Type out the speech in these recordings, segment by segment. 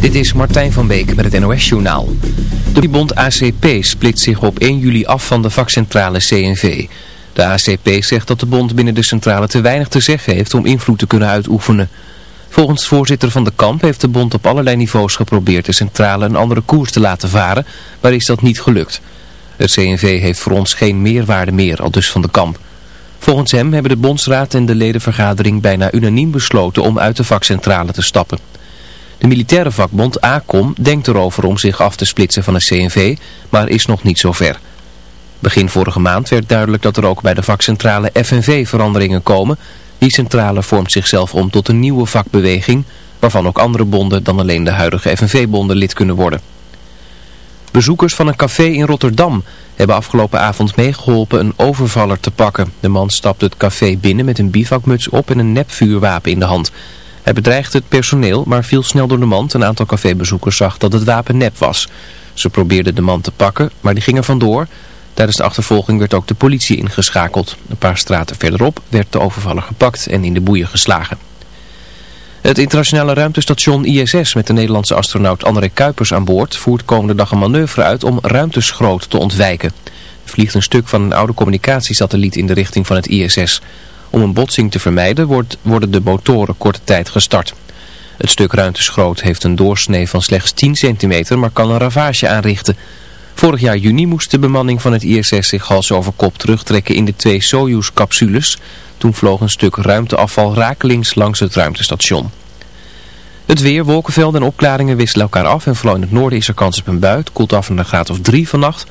Dit is Martijn van Beek met het NOS-journaal. De bond ACP split zich op 1 juli af van de vakcentrale CNV. De ACP zegt dat de bond binnen de centrale te weinig te zeggen heeft om invloed te kunnen uitoefenen. Volgens voorzitter van de kamp heeft de bond op allerlei niveaus geprobeerd de centrale een andere koers te laten varen, maar is dat niet gelukt. Het CNV heeft voor ons geen meerwaarde meer, al dus van de kamp. Volgens hem hebben de bondsraad en de ledenvergadering bijna unaniem besloten om uit de vakcentrale te stappen. De militaire vakbond ACOM denkt erover om zich af te splitsen van de CNV, maar is nog niet zover. Begin vorige maand werd duidelijk dat er ook bij de vakcentrale FNV veranderingen komen. Die centrale vormt zichzelf om tot een nieuwe vakbeweging, waarvan ook andere bonden dan alleen de huidige FNV-bonden lid kunnen worden. Bezoekers van een café in Rotterdam hebben afgelopen avond meegeholpen een overvaller te pakken. De man stapte het café binnen met een bivakmuts op en een nepvuurwapen in de hand. Hij bedreigde het personeel, maar viel snel door de mand. Een aantal cafébezoekers zag dat het wapen nep was. Ze probeerden de man te pakken, maar die ging er vandoor. Tijdens de achtervolging werd ook de politie ingeschakeld. Een paar straten verderop werd de overvaller gepakt en in de boeien geslagen. Het internationale ruimtestation ISS met de Nederlandse astronaut André Kuipers aan boord voert komende dag een manoeuvre uit om ruimteschroot te ontwijken. Vliegt een stuk van een oude communicatiesatelliet in de richting van het ISS. Om een botsing te vermijden wordt, worden de motoren korte tijd gestart. Het stuk ruimteschroot heeft een doorsnee van slechts 10 centimeter, maar kan een ravage aanrichten. Vorig jaar juni moest de bemanning van het ISS zich hals over kop terugtrekken in de twee Soyuz-capsules. Toen vloog een stuk ruimteafval rakelings langs het ruimtestation. Het weer, wolkenvelden en opklaringen wisselen elkaar af en vooral in het noorden is er kans op een bui. Het koelt af naar een graad of 3 vannacht.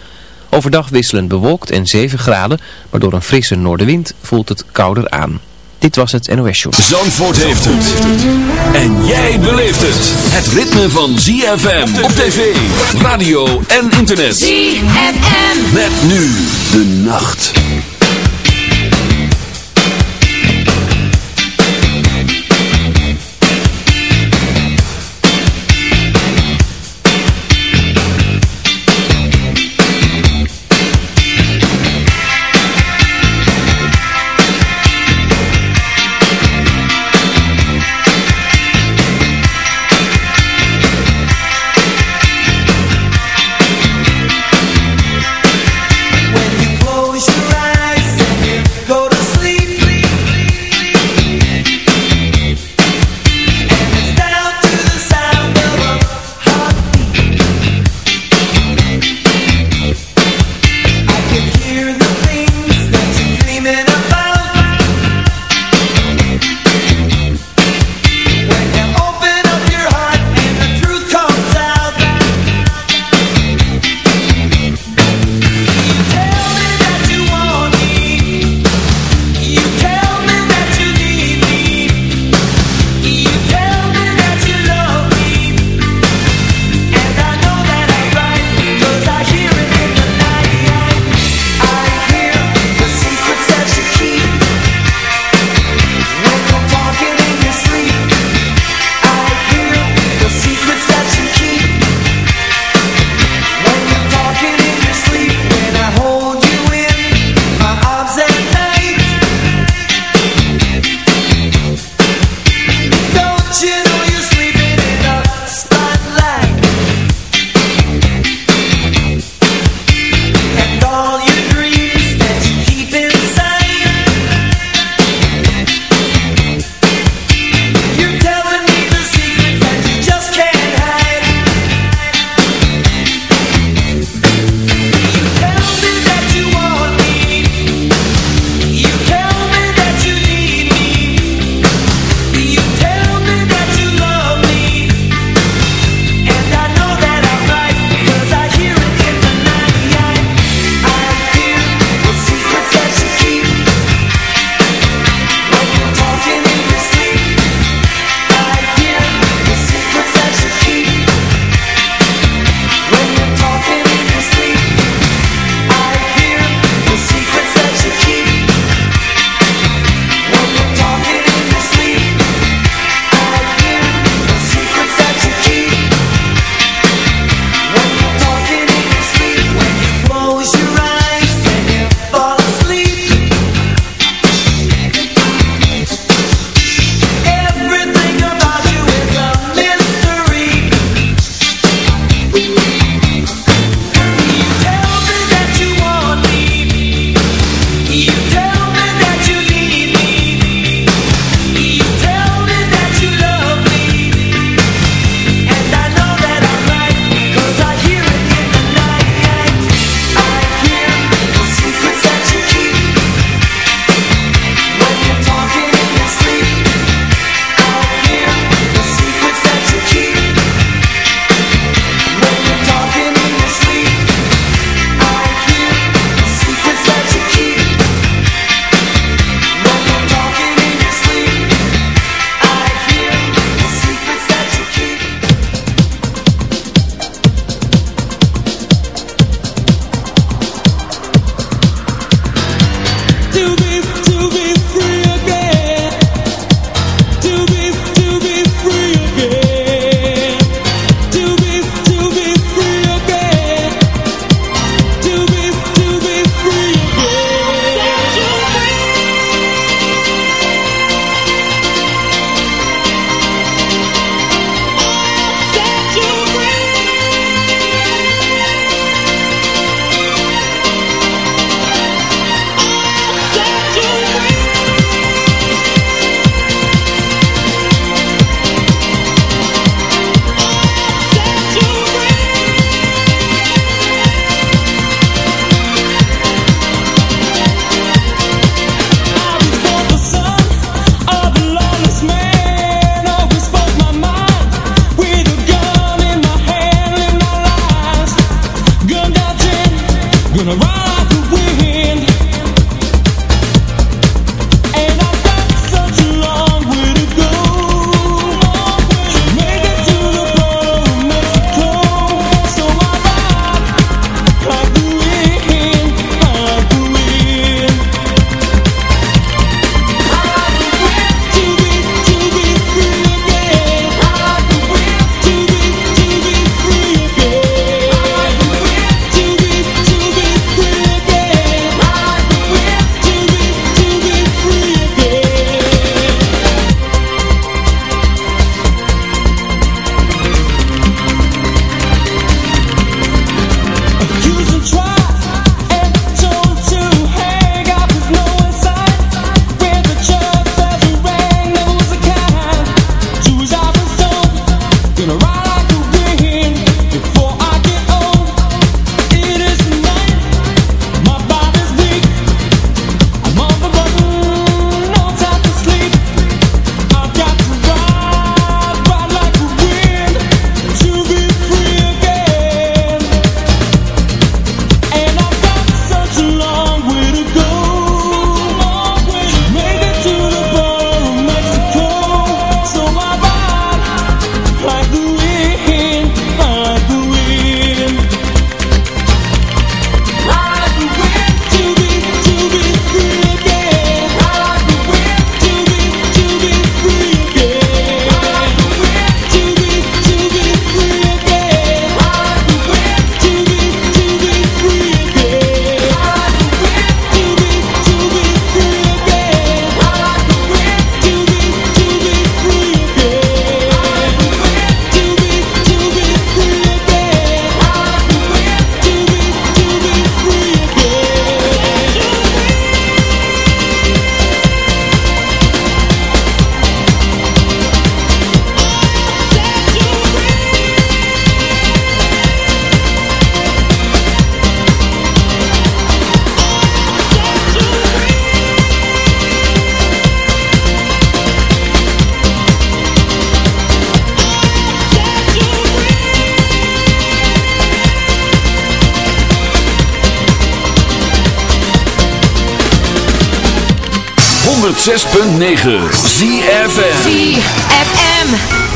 Overdag wisselend bewolkt en 7 graden, maar door een frisse noordenwind voelt het kouder aan. Dit was het NOS Show. Zandvoort heeft het. En jij beleeft het. Het ritme van ZFM op tv, radio en internet. ZFM. Met nu de nacht. 106.9 ZFM ZFM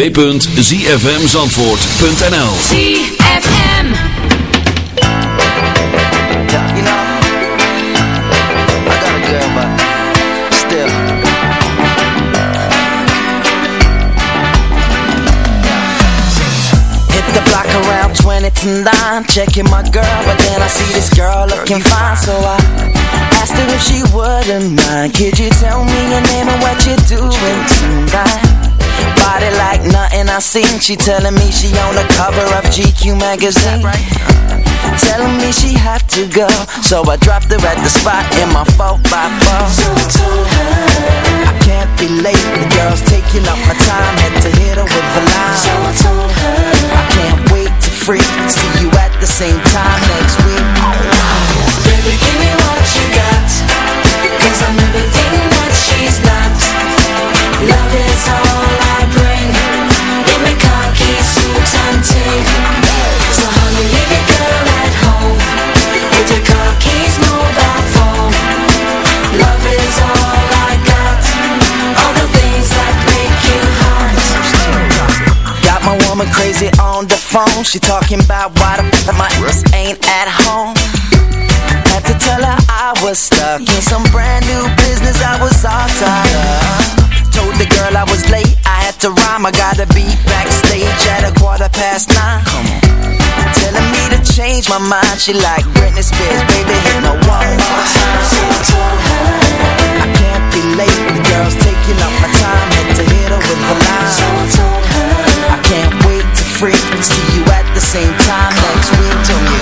www.zfmzandvoort.nl ZFM. Yeah, you know, I got a girl, but still. Hit the block around 20 to 9, checking my girl, but then I see this girl looking fine, so I asked her if she wouldn't mind. Could you tell me your name and what you're doing tonight? Body like nothing I seen. She telling me she on the cover of GQ magazine. Right? Telling me she had to go, so I dropped her at the spot in my 4 by 4 So I told her I can't be late. The girl's taking up my time, had to hit her with a line. So I told her I can't wait to freak. See you at the same time next week. Baby, give me what you got, cause I'm everything that she's not. Love is all phone. She talking about why the f my ass ain't at home. Had to tell her I was stuck in some brand new business. I was all tied up. Told the girl I was late. I had to rhyme. I gotta be backstage at a quarter past nine. Telling me to change my mind. She like Britney Spears, baby, hit me one more time. So told her I can't be late. The girl's taking up my time. Had to hit her with a line. So told her I can't wait to freak. See you at the same time next week. Told me,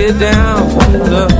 get down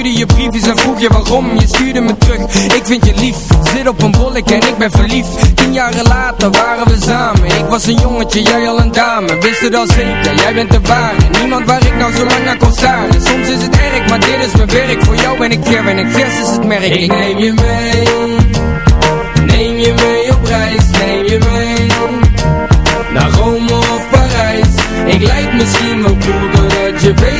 stuurde je briefjes en vroeg je waarom. Je stuurde me terug, ik vind je lief. Zit op een bollek en ik ben verliefd. Tien jaren later waren we samen. Ik was een jongetje, jij al een dame. Wist het al zeker, jij bent de ware. Niemand waar ik nou zo lang naar kon staren. Soms is het erg, maar dit is mijn werk. Voor jou ben ik Kevin en ik vers is het merk. Ik neem je mee. Neem je mee op reis, neem je mee Naar Rome of ik lijk misschien wel cool Doordat je weet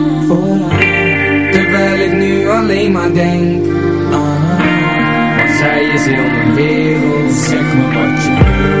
Terwijl ik nu alleen maar denk ah, Want zij is heel mijn wereld Zeg me wat je wil